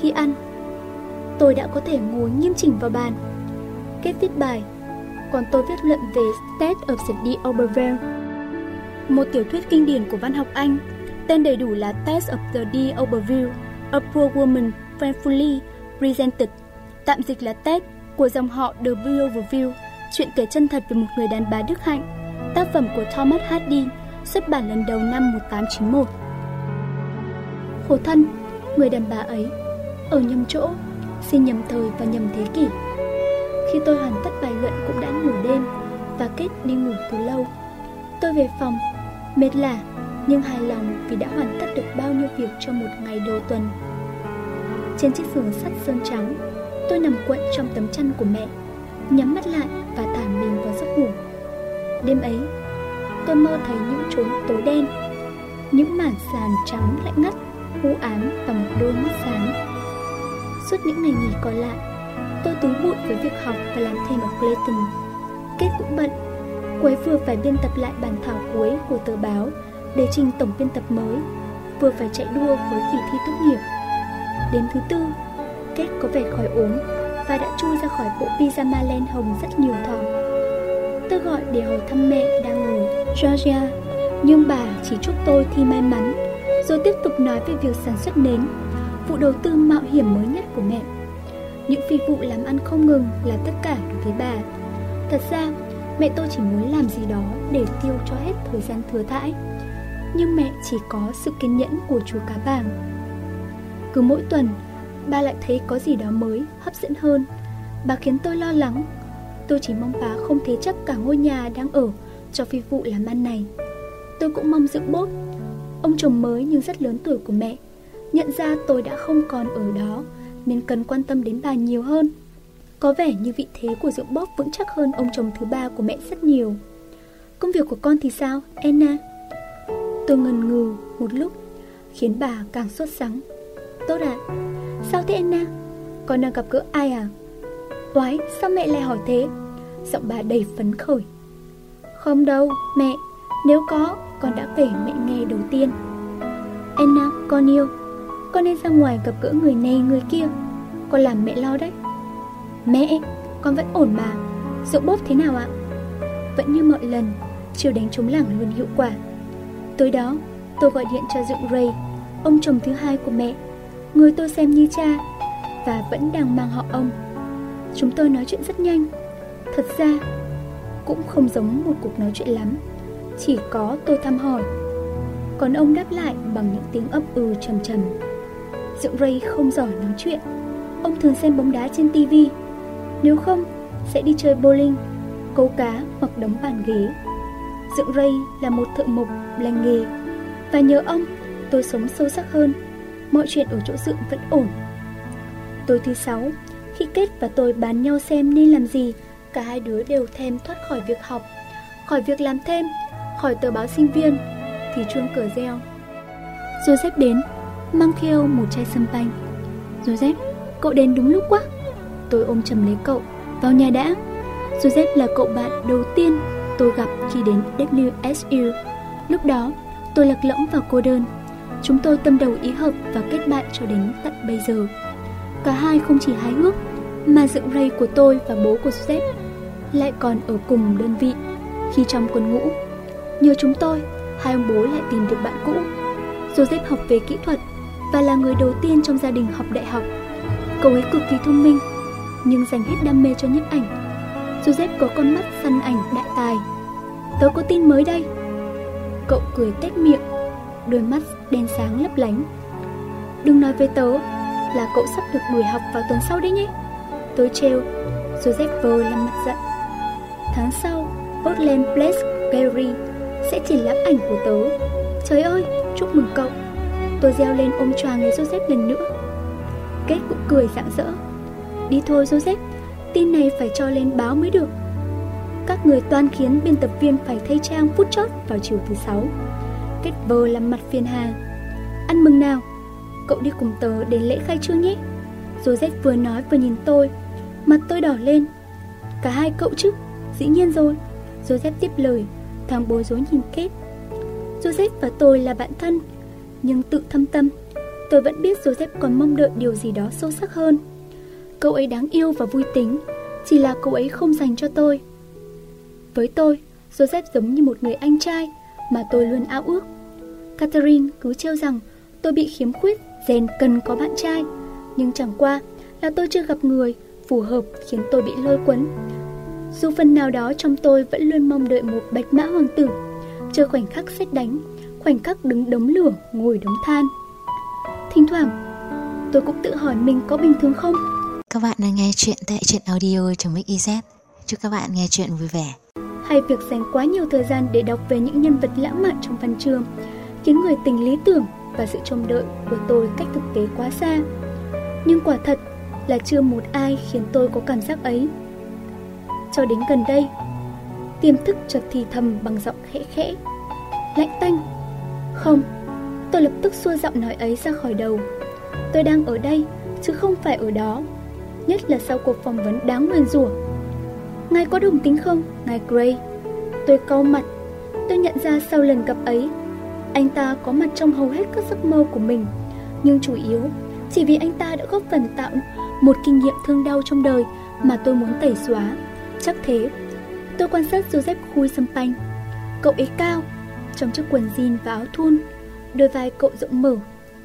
khi ăn. Tôi đã có thể ngồi nghiêm chỉnh vào bàn. Kết viết bài, còn tôi viết luận về State of the D'Auberville, một tiểu thuyết kinh điển của văn học Anh, tên đầy đủ là Test of the D D'Auberville, A Poor Woman Frankfully Presented, tạm dịch là Test của dòng họ The Overview, chuyện kể chân thật về một người đàn bà đức hạnh, tác phẩm của Thomas Hardy, xuất bản lần đầu năm 1891. Khổ thân, người đàn bà ấy, ở nhầm chỗ, xin nhầm thời và nhầm thế kỷ. Khi tôi hoàn tất bài luận cũng đã nửa đêm và kết đi ngủ từ lâu. Tôi về phòng, mệt lả nhưng hài lòng vì đã hoàn tất được bao nhiêu việc cho một ngày đầu tuần. Trên chiếc giường sắt sơn trắng, tôi nằm quận trong tấm chăn của mẹ, nhắm mắt lại và thả mình vào giấc ngủ. Đêm ấy, tôi mơ thấy những chốn tối đen, những mảng sàn trắng lạnh ngắt, u ám và một đôi mắt sáng. Suốt những ngày nghỉ còn lại, tôi túi bụi với việc học và làm thêm ở Clayton. Kết cũng bận, Quế vừa phải biên tập lại bản thảo cuối của tờ báo để trình tổng biên tập mới, vừa phải chạy đua với kỳ thi tốt nghiệp. Đến thứ tư, Kết có vẻ khỏi ốm và đã chui ra khỏi bộ pyjama len hồng rất nhiều thỏ. Tôi gọi để hỏi thăm mẹ đang ngủ, Georgia, nhưng bà chỉ chúc tôi thi may mắn, rồi tiếp tục nói về việc sản xuất nến, vụ đầu tư mạo hiểm mới nhất của mẹ. Những phi vụ làm ăn không ngừng là tất cả đối với bà. Thật ra, mẹ tôi chỉ muốn làm gì đó để tiêu cho hết thời gian thừa thãi. Nhưng mẹ chỉ có sự kiên nhẫn của chú cá vàng. Cứ mỗi tuần, bà lại thấy có gì đó mới, hấp dẫn hơn. Bà khiến tôi lo lắng. Tôi chỉ mong bà không thế chấp cả ngôi nhà đang ở cho phi vụ làm ăn này. Tôi cũng mong dưỡng bốt, ông chồng mới nhưng rất lớn tuổi của mẹ. Nhận ra tôi đã không còn ở đó, nên cần quan tâm đến bà nhiều hơn. Có vẻ như vị thế của rượu bóp vững chắc hơn ông chồng thứ ba của mẹ rất nhiều. Công việc của con thì sao, Anna? Tôi ngần ngừ một lúc, khiến bà càng sốt sắng. Tốt ạ. À? Sao thế Anna? Con đang gặp gỡ ai à? Oái, sao mẹ lại hỏi thế? Giọng bà đầy phấn khởi. Không đâu, mẹ. Nếu có, con đã kể mẹ nghe đầu tiên. Anna, con yêu. Con nên ra ngoài gặp gỡ người này người kia. Con làm mẹ lo đấy. Mẹ, con vẫn ổn mà. Rượu bốp thế nào ạ? Vẫn như mọi lần, chiều đánh trống lảng luôn hiệu quả. Tối đó, tôi gọi điện cho Dượng Ray, ông chồng thứ hai của mẹ người tôi xem như cha và vẫn đang mang họ ông. Chúng tôi nói chuyện rất nhanh. Thật ra, cũng không giống một cuộc nói chuyện lắm. Chỉ có tôi thăm hỏi. Còn ông đáp lại bằng những tiếng ấp ừ trầm trầm. Dượng Ray không giỏi nói chuyện. Ông thường xem bóng đá trên tivi. Nếu không, sẽ đi chơi bowling, câu cá hoặc đóng bàn ghế. Dượng Ray là một thợ mộc lành nghề và nhờ ông tôi sống sâu sắc hơn mọi chuyện ở chỗ dựng vẫn ổn. Tối thứ sáu, khi Kết và tôi bán nhau xem nên làm gì, cả hai đứa đều thèm thoát khỏi việc học, khỏi việc làm thêm, khỏi tờ báo sinh viên, thì chuông cửa reo. Joseph đến, mang theo một chai sâm panh. Joseph, cậu đến đúng lúc quá. Tôi ôm chầm lấy cậu, vào nhà đã. Joseph là cậu bạn đầu tiên tôi gặp khi đến WSU. Lúc đó, tôi lạc lõng và cô đơn. Chúng tôi tâm đầu ý hợp và kết bạn cho đến tận bây giờ. Cả hai không chỉ hái ước, mà dựng ray của tôi và bố của Joseph lại còn ở cùng đơn vị khi trong quân ngũ. Nhờ chúng tôi, hai ông bố lại tìm được bạn cũ. Joseph học về kỹ thuật và là người đầu tiên trong gia đình học đại học. Cậu ấy cực kỳ thông minh, nhưng dành hết đam mê cho nhiếp ảnh. Joseph có con mắt săn ảnh đại tài. Tớ có tin mới đây. Cậu cười tét miệng đôi mắt đen sáng lấp lánh. Đừng nói với tớ là cậu sắp được đuổi học vào tuần sau đấy nhé. Tôi trêu, Joseph vờ làm mặt giận. Tháng sau, Portland Place Gallery sẽ triển lãm ảnh của tớ. Trời ơi, chúc mừng cậu. Tôi reo lên ôm choàng lấy Joseph lần nữa. Kết cũng cười rạng rỡ. Đi thôi Joseph, tin này phải cho lên báo mới được. Các người toan khiến biên tập viên phải thay trang phút chót vào chiều thứ sáu. Kết vờ làm mặt phiền hà Ăn mừng nào Cậu đi cùng tớ đến lễ khai trương nhé Joseph vừa nói vừa nhìn tôi Mặt tôi đỏ lên Cả hai cậu chứ Dĩ nhiên rồi Joseph tiếp lời Thằng bối rối nhìn Kết Joseph và tôi là bạn thân nhưng tự thâm tâm Tôi vẫn biết Joseph còn mong đợi điều gì đó sâu sắc hơn. Cậu ấy đáng yêu và vui tính, chỉ là cậu ấy không dành cho tôi. Với tôi, Joseph giống như một người anh trai mà tôi luôn ao ước. Catherine cứ trêu rằng tôi bị khiếm khuyết, rèn cần có bạn trai. Nhưng chẳng qua là tôi chưa gặp người phù hợp khiến tôi bị lôi cuốn. Dù phần nào đó trong tôi vẫn luôn mong đợi một bạch mã hoàng tử, chờ khoảnh khắc xét đánh, khoảnh khắc đứng đống lửa, ngồi đống than. Thỉnh thoảng, tôi cũng tự hỏi mình có bình thường không? Các bạn đang nghe chuyện tại truyện audio trong Mix Chúc các bạn nghe chuyện vui vẻ. Hay việc dành quá nhiều thời gian để đọc về những nhân vật lãng mạn trong văn chương, khiến người tình lý tưởng và sự trông đợi của tôi cách thực tế quá xa. Nhưng quả thật là chưa một ai khiến tôi có cảm giác ấy. Cho đến gần đây, tiềm thức chợt thì thầm bằng giọng khẽ khẽ. Lạnh tanh. Không, tôi lập tức xua giọng nói ấy ra khỏi đầu. Tôi đang ở đây, chứ không phải ở đó. Nhất là sau cuộc phỏng vấn đáng nguyền rủa. Ngài có đồng tính không, ngài Gray? Tôi cau mặt. Tôi nhận ra sau lần gặp ấy, anh ta có mặt trong hầu hết các giấc mơ của mình. Nhưng chủ yếu, chỉ vì anh ta đã góp phần tạo một kinh nghiệm thương đau trong đời mà tôi muốn tẩy xóa. Chắc thế. Tôi quan sát Joseph khui xăm panh. Cậu ấy cao, trong chiếc quần jean và áo thun. Đôi vai cậu rộng mở,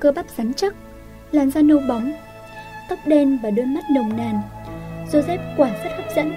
cơ bắp rắn chắc, làn da nâu bóng, tóc đen và đôi mắt nồng nàn. Joseph quả rất hấp dẫn,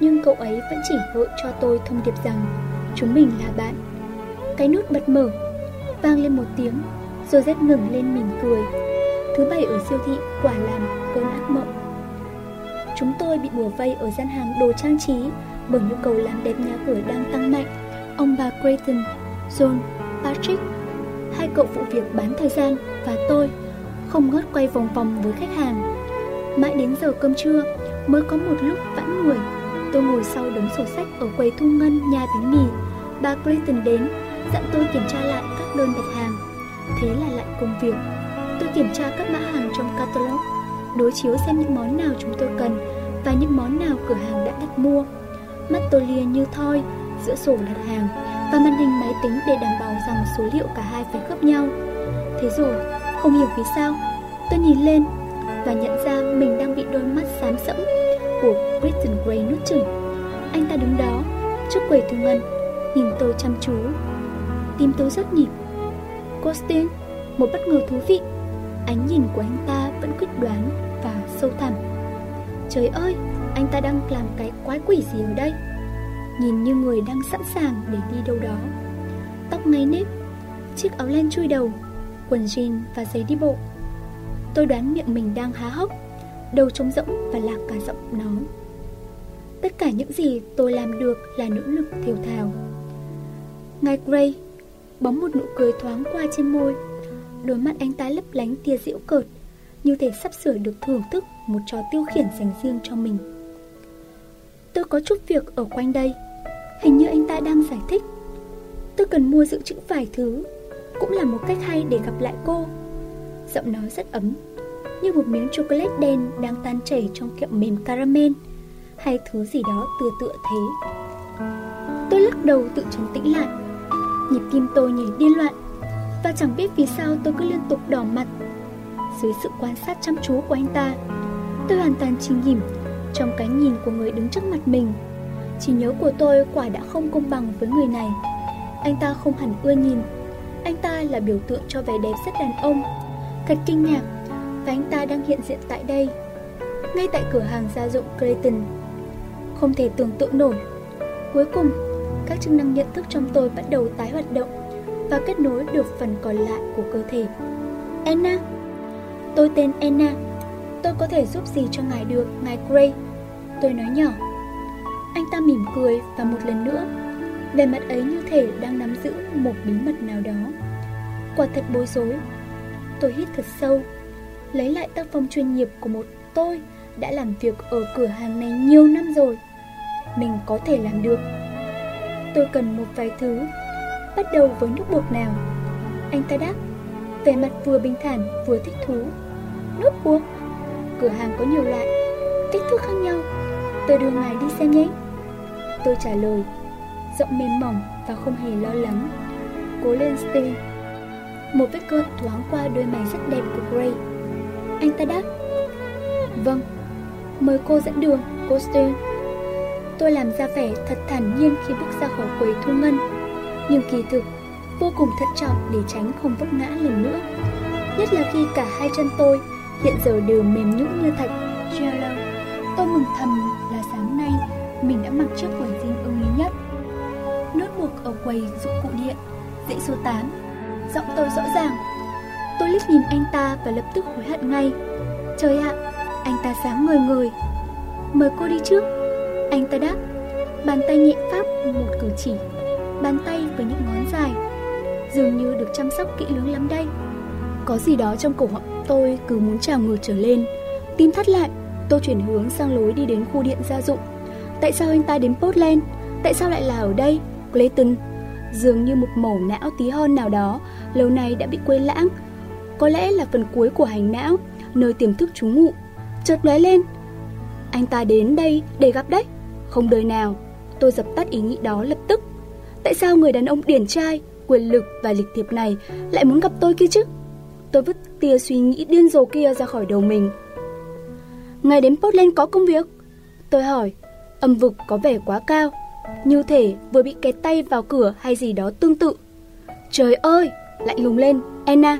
nhưng cậu ấy vẫn chỉ gợi cho tôi thông điệp rằng chúng mình là bạn. Cái nút bật mở, vang lên một tiếng, Joseph ngừng lên mỉm cười. Thứ bảy ở siêu thị quả làm cơn ác mộng. Chúng tôi bị bùa vây ở gian hàng đồ trang trí bởi nhu cầu làm đẹp nhà cửa đang tăng mạnh. Ông bà Creighton, John, Patrick, hai cậu phụ việc bán thời gian và tôi không ngớt quay vòng vòng với khách hàng. Mãi đến giờ cơm trưa mới có một lúc vãn người. Tôi ngồi sau đống sổ sách ở quầy thu ngân nhà bánh mì. Bà Clayton đến, dặn tôi kiểm tra lại các đơn đặt hàng. Thế là lại công việc. Tôi kiểm tra các mã hàng trong catalog, đối chiếu xem những món nào chúng tôi cần và những món nào cửa hàng đã đặt mua. Mắt tôi lia như thoi giữa sổ đặt hàng và màn hình máy tính để đảm bảo rằng số liệu cả hai phải khớp nhau. Thế rồi, không hiểu vì sao, tôi nhìn lên và nhận ra mình đang bị đôi mắt xám sẫm của Kristen Gray nuốt chửng. Anh ta đứng đó, trước quầy thu ngân, nhìn tôi chăm chú. Tim tôi rất nhịp. Costin, một bất ngờ thú vị. Ánh nhìn của anh ta vẫn quyết đoán và sâu thẳm. Trời ơi, anh ta đang làm cái quái quỷ gì ở đây? Nhìn như người đang sẵn sàng để đi đâu đó. Tóc ngay nếp, chiếc áo len chui đầu, quần jean và giày đi bộ. Tôi đoán miệng mình đang há hốc, đầu trống rỗng và lạc cả giọng nói. Tất cả những gì tôi làm được là nỗ lực thiểu thào. Ngài Gray bóng một nụ cười thoáng qua trên môi. Đôi mắt anh ta lấp lánh tia diễu cợt, như thể sắp sửa được thưởng thức một trò tiêu khiển dành riêng cho mình. Tôi có chút việc ở quanh đây, hình như anh ta đang giải thích. Tôi cần mua dự trữ vài thứ, cũng là một cách hay để gặp lại cô. Giọng nói rất ấm, như một miếng chocolate đen đang tan chảy trong kẹo mềm caramel, hay thứ gì đó tựa tựa thế. Tôi lắc đầu tự trấn tĩnh lại. Nhịp tim tôi nhảy điên loạn, và chẳng biết vì sao tôi cứ liên tục đỏ mặt. Dưới sự quan sát chăm chú của anh ta, tôi hoàn toàn chìm nghỉm trong cái nhìn của người đứng trước mặt mình. Chỉ nhớ của tôi quả đã không công bằng với người này. Anh ta không hẳn ưa nhìn. Anh ta là biểu tượng cho vẻ đẹp rất đàn ông. Thật kinh ngạc, và anh ta đang hiện diện tại đây. Ngay tại cửa hàng gia dụng Clayton Không thể tưởng tượng nổi. Cuối cùng, các chức năng nhận thức trong tôi bắt đầu tái hoạt động và kết nối được phần còn lại của cơ thể. Anna Tôi tên Anna Tôi có thể giúp gì cho ngài được, ngài Gray Tôi nói nhỏ anh ta mỉm cười và một lần nữa Về mặt ấy như thể đang nắm giữ một bí mật nào đó. Quả thật bối rối. Tôi hít thật sâu, Lấy lại tác phong chuyên nghiệp của một tôi Đã làm việc ở cửa hàng này nhiều năm rồi. Mình có thể làm được. Tôi cần một vài thứ. Bắt đầu với nước bột nào? Anh ta đáp, Vẻ mặt vừa bình thản, vừa thích thú. Nước bột Cửa hàng có nhiều loại, Kích thước khác nhau. Tôi đưa ngài đi xem nhé Tôi trả lời Giọng mềm mỏng và không hề lo lắng Cố lên Steve Một vết cơn thoáng qua đôi mày rất đẹp của Gray. Anh ta đáp, Vâng, mời cô dẫn đường, cô Steve Tôi làm ra vẻ thật thản nhiên khi bước ra khỏi quầy thu ngân, nhưng kỳ thực vô cùng thận trọng để tránh không vấp ngã lần nữa. Nhất là khi cả hai chân tôi hiện giờ đều mềm nhũn như thạch. Jello, tôi mừng thầm mình đã mặc chiếc quần jean ưng ý nhất. Nốt buộc ở quầy dụng cụ điện, dãy số 8. Giọng tôi rõ ràng. Tôi liếc nhìn anh ta và lập tức hối hận ngay. Trời ạ, anh ta sáng ngời ngời. Mời cô đi trước. Anh ta đáp, bàn tay nhẹ pháp một cử chỉ, bàn tay với những ngón dài, dường như được chăm sóc kỹ lưỡng lắm đây. Có gì đó trong cổ họng tôi cứ muốn trào ngược trở lên. Tim thắt lại, tôi chuyển hướng sang lối đi đến khu điện gia dụng. Tại sao anh ta đến Portland? Tại sao lại là ở đây? Clayton, Dường như một mẩu não tí hon nào đó, Lâu nay đã bị quên lãng. Có lẽ là phần cuối của hành não, Nơi tiềm thức trú ngụ. Chợt lóe lên. Anh ta đến đây để gặp đấy. Không đời nào, Tôi dập tắt ý nghĩ đó lập tức. Tại sao người đàn ông điển trai, Quyền lực và lịch thiệp này Lại muốn gặp tôi kia chứ? Tôi vứt tia suy nghĩ điên rồ kia ra khỏi đầu mình. Ngày đến Portland có công việc? Tôi hỏi. Âm vực có vẻ quá cao. Như thể vừa bị kẹt tay vào cửa hay gì đó tương tự. Trời ơi! Lạnh lùng lên. Anna!